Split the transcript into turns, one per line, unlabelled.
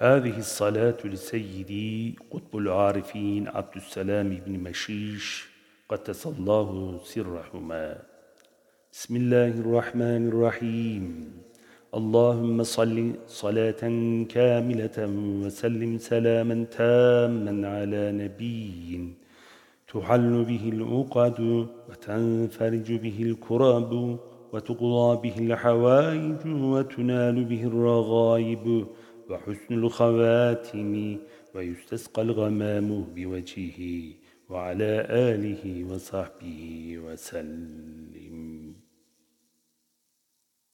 هذه الصلاة لسيدي قطب العارفين عبد السلام بن مشيش قدس الله سرهما. بسم الله الرحمن الرحيم. اللهم صل صلاة كاملة وسلم سلاما تاما على نبي تحل به العقد وتنفرج به الكراب وتقضى به الحوائج وتنال به الرغائب وحسن الخواتم ويستسقى الغمام بوجهه وعلى آله وصحبه وسلم.